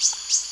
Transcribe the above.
Psst, psst.